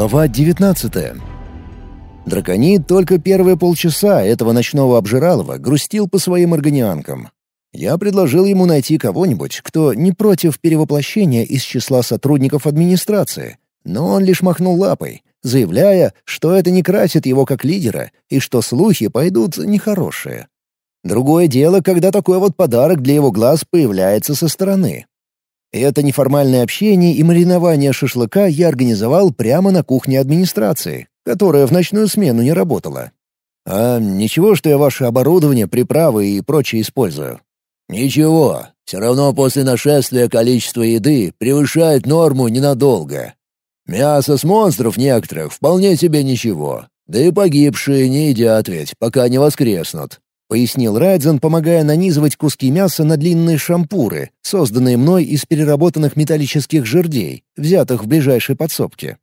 Глава 19 Драконит только первые полчаса этого ночного обжиралова грустил по своим органианкам. Я предложил ему найти кого-нибудь, кто не против перевоплощения из числа сотрудников администрации, но он лишь махнул лапой, заявляя, что это не красит его как лидера и что слухи пойдут нехорошие. Другое дело, когда такой вот подарок для его глаз появляется со стороны. Это неформальное общение и маринование шашлыка я организовал прямо на кухне администрации, которая в ночную смену не работала. А ничего, что я ваше оборудование, приправы и прочее использую? Ничего. Все равно после нашествия количество еды превышает норму ненадолго. Мясо с монстров некоторых вполне себе ничего. Да и погибшие не едят ведь, пока не воскреснут пояснил Райдзен, помогая нанизывать куски мяса на длинные шампуры, созданные мной из переработанных металлических жердей, взятых в ближайшей подсобке.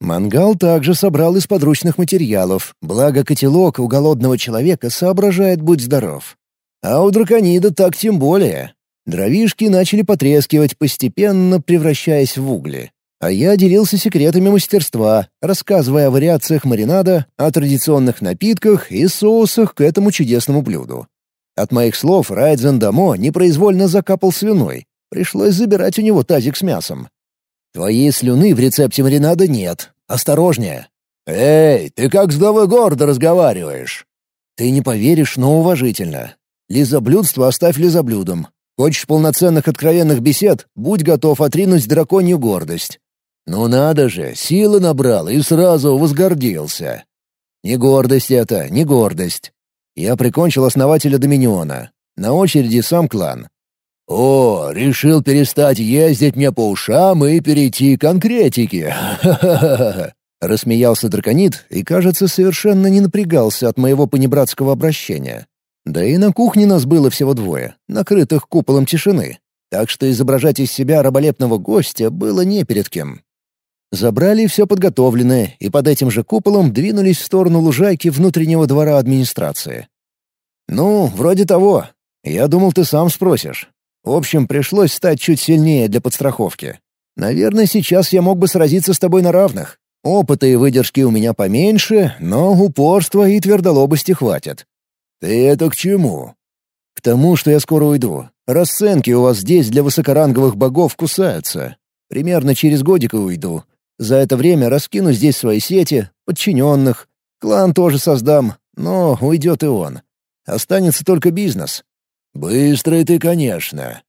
Мангал также собрал из подручных материалов, благо котелок у голодного человека соображает «будь здоров». А у драконида так тем более. Дровишки начали потрескивать, постепенно превращаясь в угли. А я делился секретами мастерства, рассказывая о вариациях маринада, о традиционных напитках и соусах к этому чудесному блюду. От моих слов Райдзен Дамо непроизвольно закапал слюной. Пришлось забирать у него тазик с мясом. «Твоей слюны в рецепте маринада нет. Осторожнее!» «Эй, ты как с главой города разговариваешь?» «Ты не поверишь, но уважительно. Лизоблюдство оставь лизоблюдом. Хочешь полноценных откровенных бесед, будь готов отринуть драконью гордость. Ну надо же, силы набрал и сразу возгордился. Не гордость это, не гордость. Я прикончил основателя Доминиона. На очереди сам клан. «О, решил перестать ездить мне по ушам и перейти к конкретике!» Рассмеялся драконит и, кажется, совершенно не напрягался от моего понебратского обращения. Да и на кухне нас было всего двое, накрытых куполом тишины, так что изображать из себя раболепного гостя было не перед кем. Забрали все подготовленное и под этим же куполом двинулись в сторону лужайки внутреннего двора администрации. «Ну, вроде того. Я думал, ты сам спросишь. В общем, пришлось стать чуть сильнее для подстраховки. Наверное, сейчас я мог бы сразиться с тобой на равных. Опыта и выдержки у меня поменьше, но упорства и твердолобости хватит». «Ты это к чему?» «К тому, что я скоро уйду. Расценки у вас здесь для высокоранговых богов кусаются. Примерно через годик и уйду. За это время раскину здесь свои сети, подчиненных. Клан тоже создам, но уйдет и он. Останется только бизнес. Быстрый ты, конечно.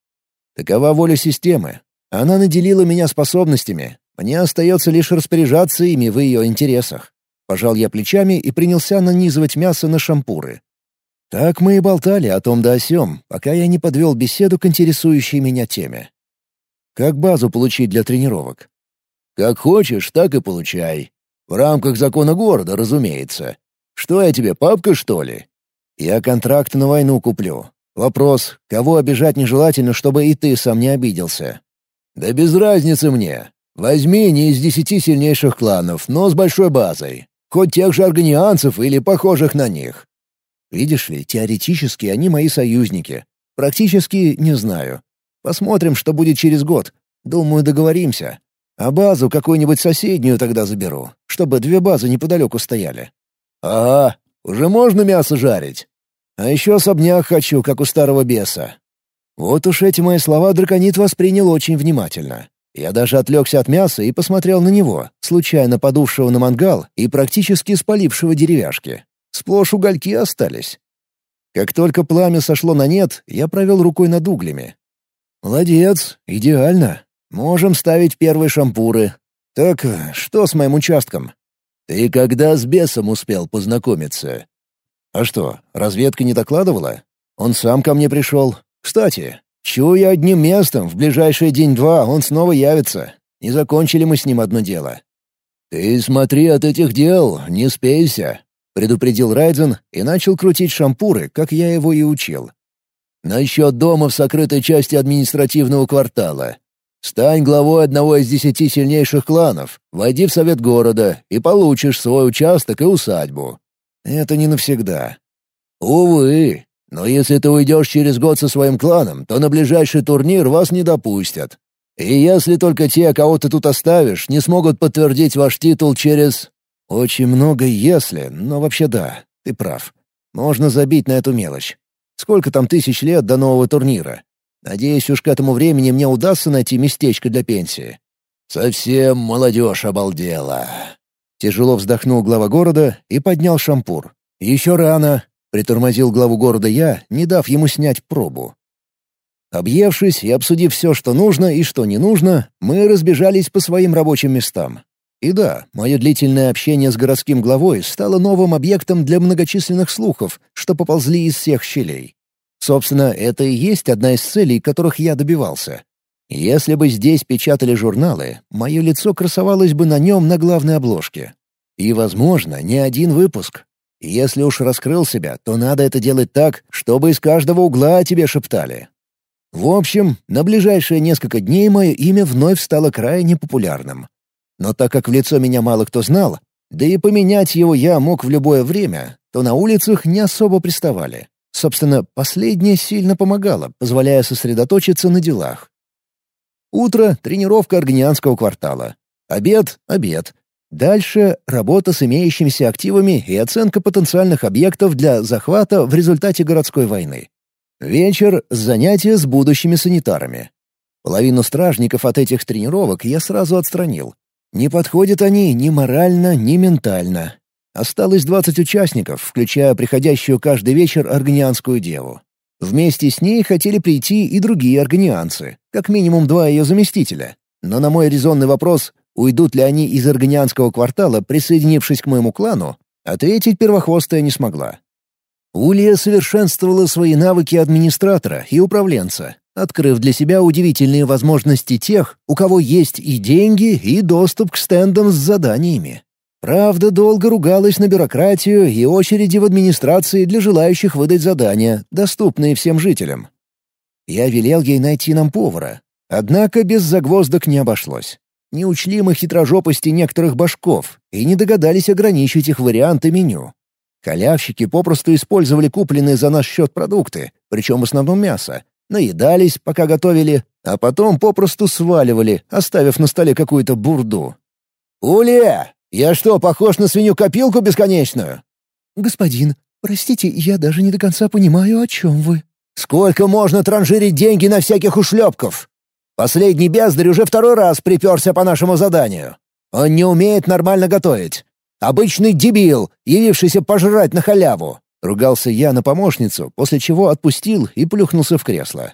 Такова воля системы. Она наделила меня способностями. Мне остается лишь распоряжаться ими в ее интересах. Пожал я плечами и принялся нанизывать мясо на шампуры. Так мы и болтали о том да о сём, пока я не подвел беседу к интересующей меня теме. Как базу получить для тренировок? Как хочешь, так и получай. В рамках закона города, разумеется. Что я тебе, папка, что ли? Я контракт на войну куплю. Вопрос, кого обижать нежелательно, чтобы и ты сам не обиделся? Да без разницы мне. Возьми не из десяти сильнейших кланов, но с большой базой. Хоть тех же органианцев или похожих на них. Видишь ли, теоретически они мои союзники. Практически не знаю. Посмотрим, что будет через год. Думаю, договоримся. А базу какую-нибудь соседнюю тогда заберу, чтобы две базы неподалеку стояли. Ага, уже можно мясо жарить. А еще особняк хочу, как у старого беса. Вот уж эти мои слова драконит воспринял очень внимательно. Я даже отвлекся от мяса и посмотрел на него, случайно подувшего на мангал и практически спалившего деревяшки. Сплошь угольки остались. Как только пламя сошло на нет, я провел рукой над углями. «Молодец, идеально. Можем ставить первые шампуры. Так что с моим участком? Ты когда с бесом успел познакомиться? А что, разведка не докладывала? Он сам ко мне пришел. Кстати, чую одним местом, в ближайший день-два он снова явится. Не закончили мы с ним одно дело. Ты смотри от этих дел, не спейся, предупредил Райден и начал крутить шампуры, как я его и учил. Насчет дома в сокрытой части административного квартала. Стань главой одного из десяти сильнейших кланов, войди в совет города и получишь свой участок и усадьбу. Это не навсегда. Увы, но если ты уйдешь через год со своим кланом, то на ближайший турнир вас не допустят. И если только те, кого ты тут оставишь, не смогут подтвердить ваш титул через... Очень много «если», но вообще да, ты прав. Можно забить на эту мелочь. Сколько там тысяч лет до нового турнира? Надеюсь, уж к этому времени мне удастся найти местечко для пенсии. Совсем молодежь обалдела. Тяжело вздохнул глава города и поднял шампур. «Еще рано!» — притормозил главу города я, не дав ему снять пробу. Объевшись и обсудив все, что нужно и что не нужно, мы разбежались по своим рабочим местам. И да, мое длительное общение с городским главой стало новым объектом для многочисленных слухов, что поползли из всех щелей. Собственно, это и есть одна из целей, которых я добивался. Если бы здесь печатали журналы, мое лицо красовалось бы на нем на главной обложке. И, возможно, не один выпуск. Если уж раскрыл себя, то надо это делать так, чтобы из каждого угла о тебе шептали. В общем, на ближайшие несколько дней мое имя вновь стало крайне популярным. Но так как в лицо меня мало кто знал, да и поменять его я мог в любое время, то на улицах не особо приставали. Собственно, последнее сильно помогало, позволяя сосредоточиться на делах. Утро — тренировка Аргнианского квартала. Обед — обед. Дальше — работа с имеющимися активами и оценка потенциальных объектов для захвата в результате городской войны. Вечер — занятия с будущими санитарами. Половину стражников от этих тренировок я сразу отстранил. Не подходят они ни морально, ни ментально. Осталось 20 участников, включая приходящую каждый вечер аргнианскую деву. Вместе с ней хотели прийти и другие аргнианцы, как минимум два ее заместителя. Но на мой резонный вопрос, уйдут ли они из аргнианского квартала, присоединившись к моему клану, ответить первохвостая не смогла. Улья совершенствовала свои навыки администратора и управленца, открыв для себя удивительные возможности тех, у кого есть и деньги, и доступ к стендам с заданиями. Правда, долго ругалась на бюрократию и очереди в администрации для желающих выдать задания, доступные всем жителям. Я велел ей найти нам повара. Однако без загвоздок не обошлось. Не учли мы хитрожопости некоторых башков и не догадались ограничить их варианты меню. Халявщики попросту использовали купленные за наш счет продукты, причем в основном мясо, наедались, пока готовили, а потом попросту сваливали, оставив на столе какую-то бурду. «Уля, я что, похож на свинью-копилку бесконечную?» «Господин, простите, я даже не до конца понимаю, о чем вы». «Сколько можно транжирить деньги на всяких ушлепков? Последний бездарь уже второй раз приперся по нашему заданию. Он не умеет нормально готовить. Обычный дебил, явившийся пожрать на халяву. Ругался я на помощницу, после чего отпустил и плюхнулся в кресло.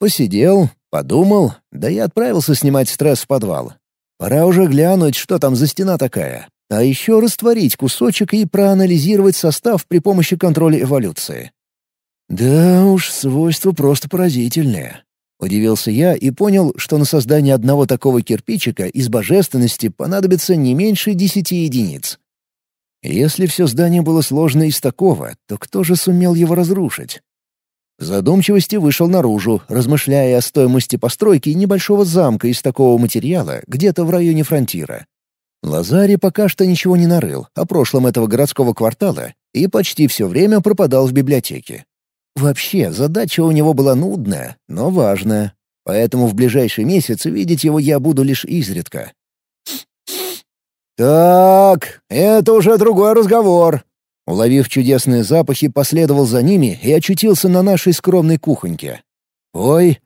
Посидел, подумал, да и отправился снимать стресс в подвал. Пора уже глянуть, что там за стена такая. А еще растворить кусочек и проанализировать состав при помощи контроля эволюции. Да уж, свойства просто поразительные. Удивился я и понял, что на создание одного такого кирпичика из божественности понадобится не меньше десяти единиц. Если все здание было сложно из такого, то кто же сумел его разрушить? В задумчивости вышел наружу, размышляя о стоимости постройки небольшого замка из такого материала где-то в районе фронтира. Лазари пока что ничего не нарыл о прошлом этого городского квартала и почти все время пропадал в библиотеке. Вообще, задача у него была нудная, но важная, поэтому в ближайший месяц видеть его я буду лишь изредка. «Так, это уже другой разговор». Уловив чудесные запахи, последовал за ними и очутился на нашей скромной кухоньке. «Ой!»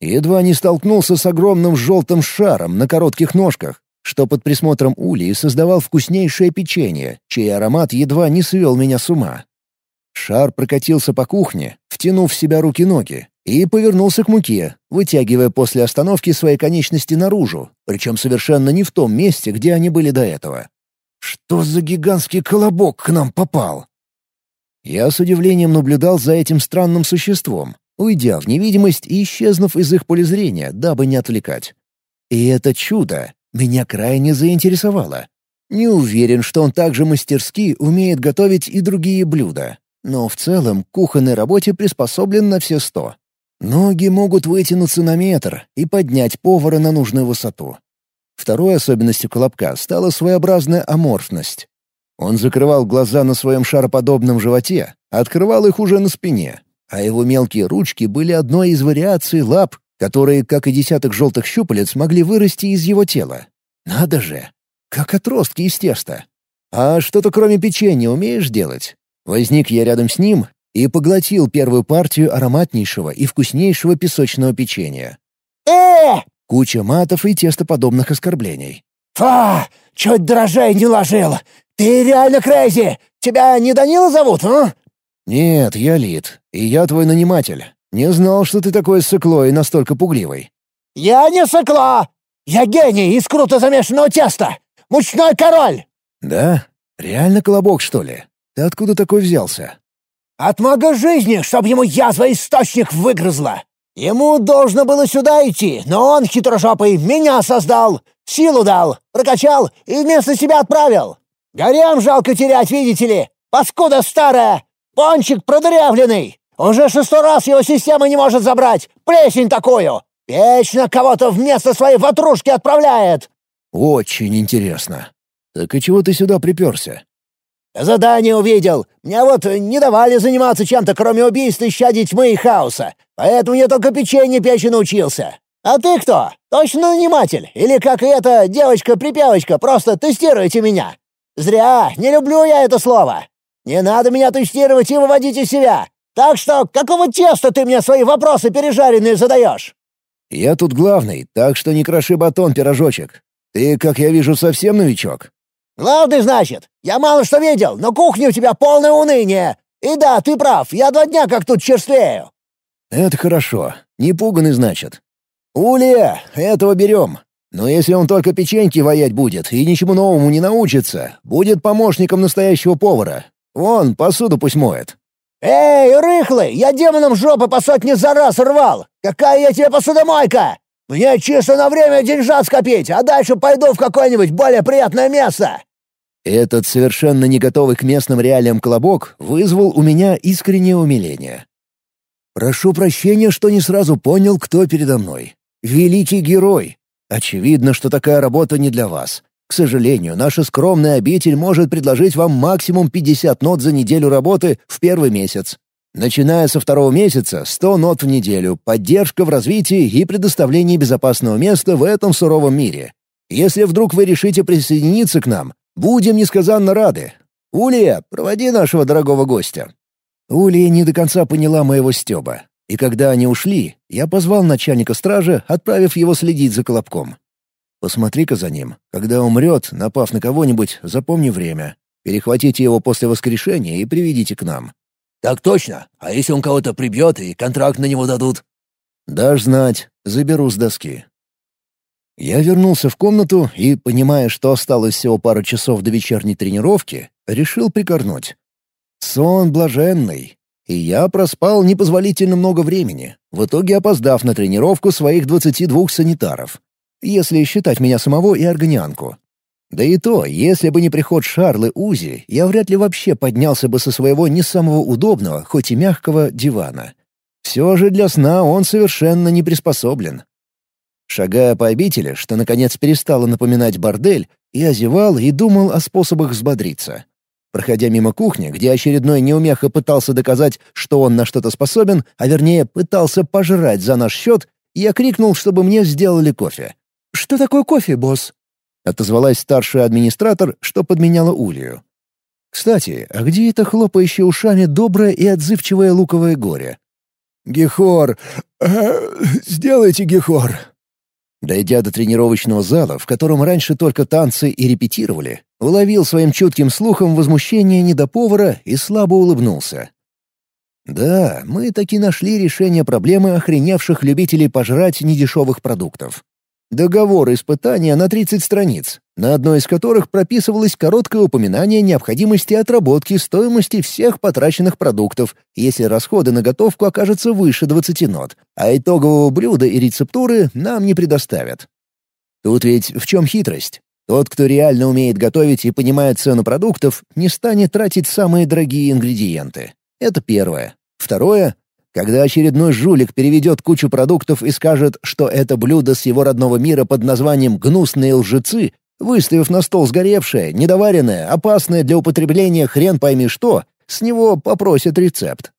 Едва не столкнулся с огромным желтым шаром на коротких ножках, что под присмотром Улии создавал вкуснейшее печенье, чей аромат едва не свел меня с ума. Шар прокатился по кухне, втянув в себя руки-ноги, и повернулся к муке, вытягивая после остановки свои конечности наружу, причем совершенно не в том месте, где они были до этого. Что за гигантский колобок к нам попал? Я с удивлением наблюдал за этим странным существом, уйдя в невидимость и исчезнув из их поля зрения, дабы не отвлекать. И это чудо меня крайне заинтересовало. Не уверен, что он также мастерски умеет готовить и другие блюда, но в целом кухонной работе приспособлен на все сто. Ноги могут вытянуться на метр и поднять повара на нужную высоту. Второй особенностью колобка стала своеобразная аморфность. Он закрывал глаза на своем шароподобном животе, открывал их уже на спине, а его мелкие ручки были одной из вариаций лап, которые, как и десяток желтых щупалец, могли вырасти из его тела. Надо же! Как отростки из теста. А что-то кроме печенья умеешь делать? Возник я рядом с ним и поглотил первую партию ароматнейшего и вкуснейшего песочного печенья. э Куча матов и тестоподобных оскорблений. «Фа! Чуть дрожжей не ложил! Ты реально crazy! Тебя не Данила зовут, а?» «Нет, я Лид, и я твой наниматель. Не знал, что ты такой сыкло и настолько пугливый». «Я не сыкло! Я гений из круто замешанного теста! Мучной король!» «Да? Реально колобок, что ли? Ты откуда такой взялся?» «От мага жизни, чтоб ему язва источник выгрызла! Ему должно было сюда идти, но он, хитрожопый, меня создал, силу дал, прокачал и вместо себя отправил. Горям жалко терять, видите ли, паскуда старая, пончик продырявленный. Уже шестой раз его система не может забрать, плесень такую. Вечно кого-то вместо своей ватрушки отправляет. Очень интересно. Так и чего ты сюда приперся? Задание увидел. Мне вот не давали заниматься чем-то, кроме убийства исчадий тьмы и хаоса. Поэтому я только печенье печь научился. А ты кто? Точно наниматель? Или как и эта девочка-припевочка, просто тестируете меня? Зря, не люблю я это слово. Не надо меня тестировать и выводить из себя. Так что какого теста ты мне свои вопросы пережаренные задаешь? Я тут главный, так что не кроши батон, пирожочек. Ты, как я вижу, совсем новичок. Главный, значит. Я мало что видел, но кухня у тебя полное уныние. И да, ты прав, я два дня как тут черствею. Это хорошо. Не пуганный, значит. Улья, этого берем. Но если он только печеньки воять будет и ничему новому не научится, будет помощником настоящего повара. Вон, посуду пусть моет. «Эй, рыхлый, я демоном жопы по сотне за раз рвал! Какая я тебе посудомойка! Мне чисто на время деньжат скопить, а дальше пойду в какое-нибудь более приятное место!» Этот совершенно не готовый к местным реалиям колобок вызвал у меня искреннее умиление. «Прошу прощения, что не сразу понял, кто передо мной. Великий герой. Очевидно, что такая работа не для вас. К сожалению, наша скромная обитель может предложить вам максимум 50 нот за неделю работы в первый месяц. Начиная со второго месяца — 100 нот в неделю, поддержка в развитии и предоставлении безопасного места в этом суровом мире. Если вдруг вы решите присоединиться к нам, будем несказанно рады. Улия, проводи нашего дорогого гостя». Улия не до конца поняла моего стёба. И когда они ушли, я позвал начальника стражи, отправив его следить за Колобком. Посмотри-ка за ним. Когда умрет, напав на кого-нибудь, запомни время. Перехватите его после воскрешения и приведите к нам». «Так точно. А если он кого-то прибьет и контракт на него дадут?» «Дашь знать. Заберу с доски». Я вернулся в комнату и, понимая, что осталось всего пару часов до вечерней тренировки, решил прикорнуть. Сон блаженный. И я проспал непозволительно много времени, в итоге опоздав на тренировку своих 22 санитаров если считать меня самого и органианку. Да и то, если бы не приход Шарлы Узи, я вряд ли вообще поднялся бы со своего не самого удобного, хоть и мягкого, дивана. Все же для сна он совершенно не приспособлен. Шагая по обители, что наконец перестало напоминать бордель, я озевал и думал о способах взбодриться. Проходя мимо кухни, где очередной неумеха пытался доказать, что он на что-то способен, а вернее пытался пожрать за наш счет, я крикнул, чтобы мне сделали кофе. «Что такое кофе, босс?» — отозвалась старший администратор, что подменяла Улью. «Кстати, а где это хлопающее ушами доброе и отзывчивое луковое горе?» «Гехор! Э, сделайте гехор!» Дойдя до тренировочного зала, в котором раньше только танцы и репетировали, уловил своим чутким слухом возмущение недоповара и слабо улыбнулся. Да, мы таки нашли решение проблемы охреневших любителей пожрать недешевых продуктов. Договор испытания на 30 страниц, на одной из которых прописывалось короткое упоминание необходимости отработки стоимости всех потраченных продуктов, если расходы на готовку окажутся выше 20 нот, а итогового блюда и рецептуры нам не предоставят. Тут ведь в чем хитрость? Тот, кто реально умеет готовить и понимает цену продуктов, не станет тратить самые дорогие ингредиенты. Это первое. Второе когда очередной жулик переведет кучу продуктов и скажет, что это блюдо с его родного мира под названием «гнусные лжецы», выставив на стол сгоревшее, недоваренное, опасное для употребления хрен пойми что, с него попросят рецепт.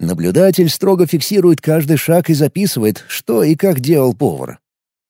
Наблюдатель строго фиксирует каждый шаг и записывает, что и как делал повар.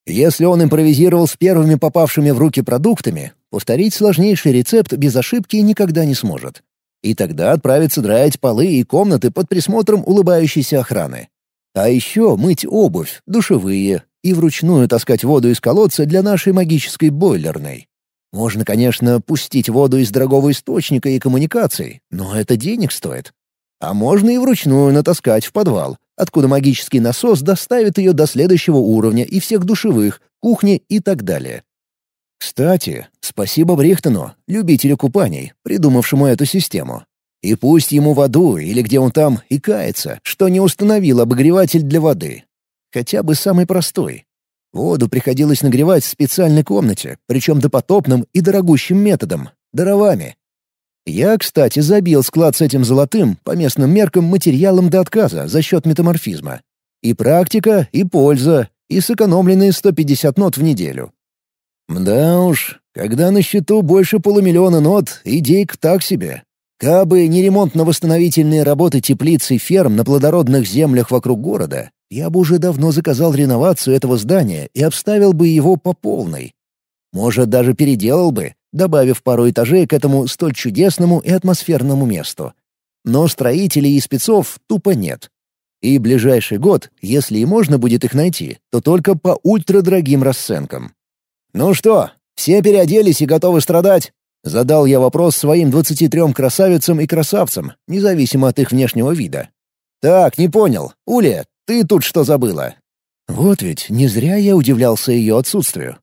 Если он импровизировал с первыми попавшими в руки продуктами, повторить сложнейший рецепт без ошибки никогда не сможет. И тогда отправится драить полы и комнаты под присмотром улыбающейся охраны. А еще мыть обувь, душевые и вручную таскать воду из колодца для нашей магической бойлерной. Можно, конечно, пустить воду из дорогого источника и коммуникаций, но это денег стоит. А можно и вручную натаскать в подвал, откуда магический насос доставит ее до следующего уровня и всех душевых, кухни и так далее. Кстати, спасибо Брихтону, любителю купаний, придумавшему эту систему. И пусть ему в аду или где он там и кается, что не установил обогреватель для воды. Хотя бы самый простой. Воду приходилось нагревать в специальной комнате, причем допотопным и дорогущим методом — дровами. Я, кстати, забил склад с этим золотым, по местным меркам, материалом до отказа за счет метаморфизма. И практика, и польза, и сэкономленные 150 нот в неделю. Мда уж, когда на счету больше полумиллиона нот, идейка так себе. Кабы не ремонтно-восстановительные работы теплиц и ферм на плодородных землях вокруг города, я бы уже давно заказал реновацию этого здания и обставил бы его по полной. Может, даже переделал бы, добавив пару этажей к этому столь чудесному и атмосферному месту. Но строителей и спецов тупо нет. И ближайший год, если и можно будет их найти, то только по ультрадорогим расценкам. «Ну что, все переоделись и готовы страдать?» Задал я вопрос своим двадцати трем красавицам и красавцам, независимо от их внешнего вида. «Так, не понял. Уля, ты тут что забыла?» Вот ведь не зря я удивлялся ее отсутствию.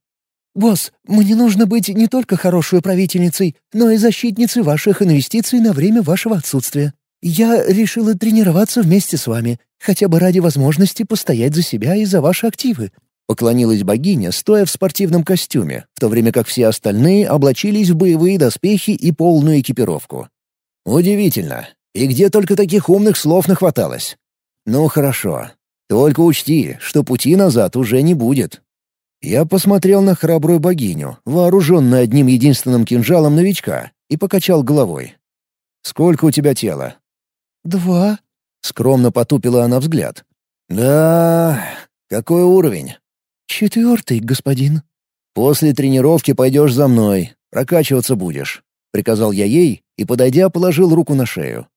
«Босс, мне нужно быть не только хорошей управительницей, но и защитницей ваших инвестиций на время вашего отсутствия. Я решила тренироваться вместе с вами, хотя бы ради возможности постоять за себя и за ваши активы». Поклонилась богиня, стоя в спортивном костюме, в то время как все остальные облачились в боевые доспехи и полную экипировку. Удивительно. И где только таких умных слов нахваталось? Ну хорошо. Только учти, что пути назад уже не будет. Я посмотрел на храбрую богиню, вооруженную одним единственным кинжалом новичка, и покачал головой. «Сколько у тебя тела?» «Два», — скромно потупила она взгляд. «Да... Какой уровень?» «Четвертый, господин». «После тренировки пойдешь за мной, прокачиваться будешь», — приказал я ей и, подойдя, положил руку на шею.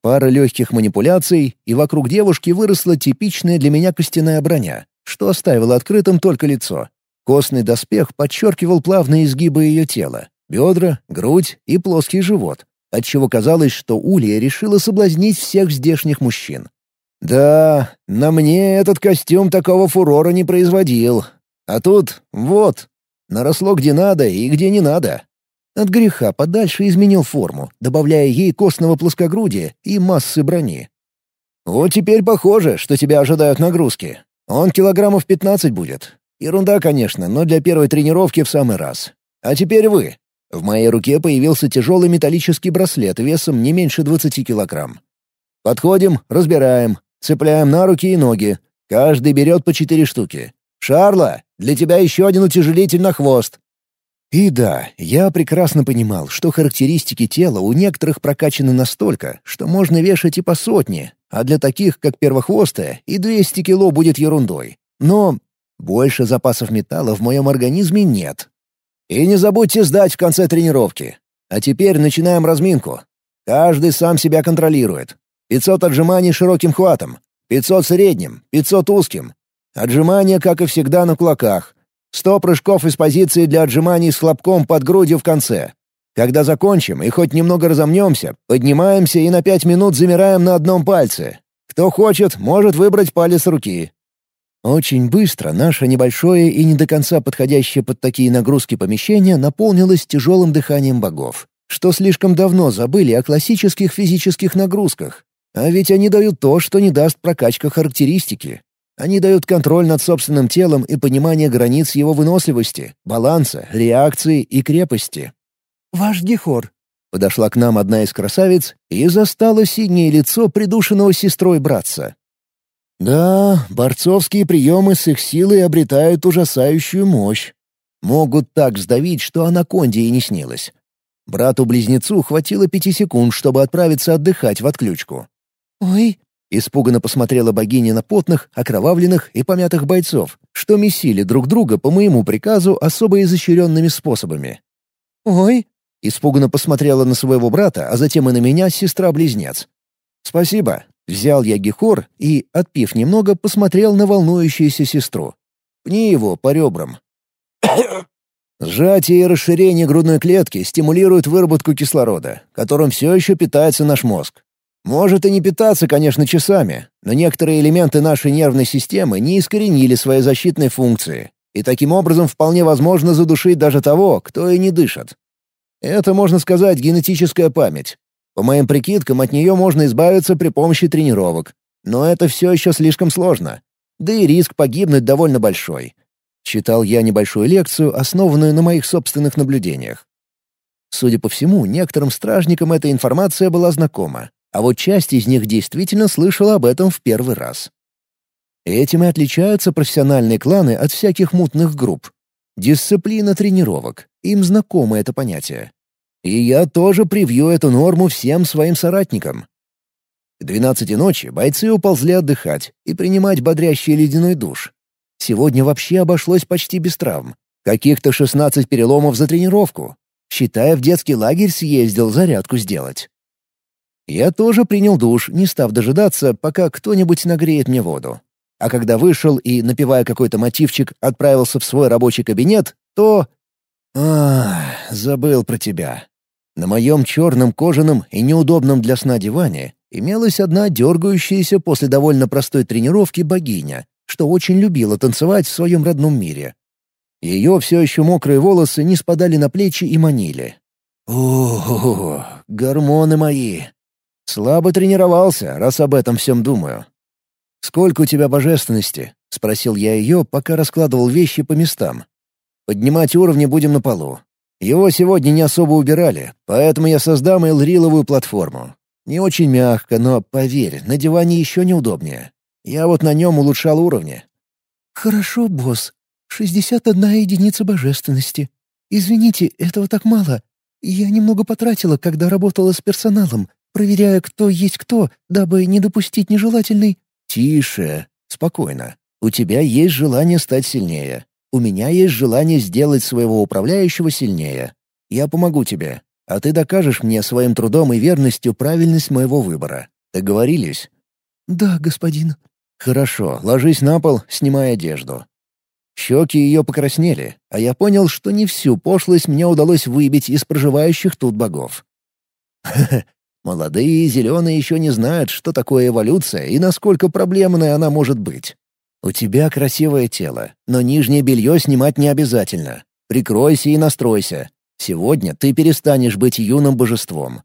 Пара легких манипуляций, и вокруг девушки выросла типичная для меня костяная броня, что оставило открытым только лицо. Костный доспех подчеркивал плавные изгибы ее тела, бедра, грудь и плоский живот, отчего казалось, что Улья решила соблазнить всех здешних мужчин. Да, на мне этот костюм такого фурора не производил. А тут, вот, наросло где надо и где не надо. От греха подальше изменил форму, добавляя ей костного плоскогрудия и массы брони. Вот теперь похоже, что тебя ожидают нагрузки. Он килограммов 15 будет. Ерунда, конечно, но для первой тренировки в самый раз. А теперь вы. В моей руке появился тяжелый металлический браслет весом не меньше 20 килограмм. Подходим, разбираем, цепляем на руки и ноги. Каждый берет по четыре штуки. «Шарла, для тебя еще один утяжелитель на хвост». И да, я прекрасно понимал, что характеристики тела у некоторых прокачаны настолько, что можно вешать и по сотне, а для таких, как первохвостая, и 200 кило будет ерундой. Но больше запасов металла в моем организме нет. И не забудьте сдать в конце тренировки. А теперь начинаем разминку. Каждый сам себя контролирует. 500 отжиманий широким хватом, 500 средним, 500 узким. Отжимания, как и всегда, на кулаках. 100 прыжков из позиции для отжиманий с хлопком под грудью в конце. Когда закончим и хоть немного разомнемся, поднимаемся и на пять минут замираем на одном пальце. Кто хочет, может выбрать палец руки. Очень быстро наше небольшое и не до конца подходящее под такие нагрузки помещение наполнилось тяжелым дыханием богов, что слишком давно забыли о классических физических нагрузках. А ведь они дают то, что не даст прокачка характеристики. Они дают контроль над собственным телом и понимание границ его выносливости, баланса, реакции и крепости. «Ваш Гехор», — подошла к нам одна из красавиц и застала синее лицо придушенного сестрой братца. Да, борцовские приемы с их силой обретают ужасающую мощь. Могут так сдавить, что анаконде и не снилось. Брату-близнецу хватило пяти секунд, чтобы отправиться отдыхать в отключку. «Ой!» Испуганно посмотрела богиня на потных, окровавленных и помятых бойцов, что месили друг друга по моему приказу особо изощренными способами. «Ой!» — испуганно посмотрела на своего брата, а затем и на меня сестра-близнец. «Спасибо». Взял я гихор и, отпив немного, посмотрел на волнующуюся сестру. Пни его по ребрам. Сжатие и расширение грудной клетки стимулируют выработку кислорода, которым все еще питается наш мозг. Может и не питаться, конечно, часами, но некоторые элементы нашей нервной системы не искоренили свои защитные функции, и таким образом вполне возможно задушить даже того, кто и не дышит. Это, можно сказать, генетическая память. По моим прикидкам, от нее можно избавиться при помощи тренировок. Но это все еще слишком сложно. Да и риск погибнуть довольно большой. Читал я небольшую лекцию, основанную на моих собственных наблюдениях. Судя по всему, некоторым стражникам эта информация была знакома, а вот часть из них действительно слышала об этом в первый раз. Этим и отличаются профессиональные кланы от всяких мутных групп. Дисциплина тренировок. Им знакомо это понятие. И я тоже привью эту норму всем своим соратникам. К двенадцати ночи бойцы уползли отдыхать и принимать бодрящий ледяной душ. Сегодня вообще обошлось почти без травм. Каких-то шестнадцать переломов за тренировку. Считая, в детский лагерь съездил зарядку сделать. Я тоже принял душ, не став дожидаться, пока кто-нибудь нагреет мне воду. А когда вышел и, напевая какой-то мотивчик, отправился в свой рабочий кабинет, то... Ах, забыл про тебя. На моем черном кожаном и неудобном для сна диване имелась одна дергающаяся после довольно простой тренировки богиня, что очень любила танцевать в своем родном мире. Ее все еще мокрые волосы не спадали на плечи и манили. О, гормоны мои! Слабо тренировался, раз об этом всем думаю. «Сколько у тебя божественности?» — спросил я ее, пока раскладывал вещи по местам. «Поднимать уровни будем на полу. Его сегодня не особо убирали, поэтому я создам элриловую платформу. Не очень мягко, но, поверь, на диване еще неудобнее. Я вот на нем улучшал уровни». «Хорошо, босс. Шестьдесят одна единица божественности. Извините, этого так мало. Я немного потратила, когда работала с персоналом, проверяя, кто есть кто, дабы не допустить нежелательный...» «Тише. Спокойно. У тебя есть желание стать сильнее. У меня есть желание сделать своего управляющего сильнее. Я помогу тебе, а ты докажешь мне своим трудом и верностью правильность моего выбора. Договорились?» «Да, господин». «Хорошо, ложись на пол, снимай одежду». Щеки ее покраснели, а я понял, что не всю пошлость мне удалось выбить из проживающих тут богов. молодые и зеленые еще не знают, что такое эволюция и насколько проблемной она может быть. «У тебя красивое тело, но нижнее белье снимать не обязательно. Прикройся и настройся. Сегодня ты перестанешь быть юным божеством».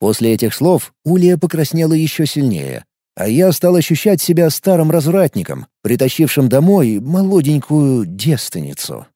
После этих слов Улия покраснела еще сильнее, а я стал ощущать себя старым развратником, притащившим домой молоденькую девственницу.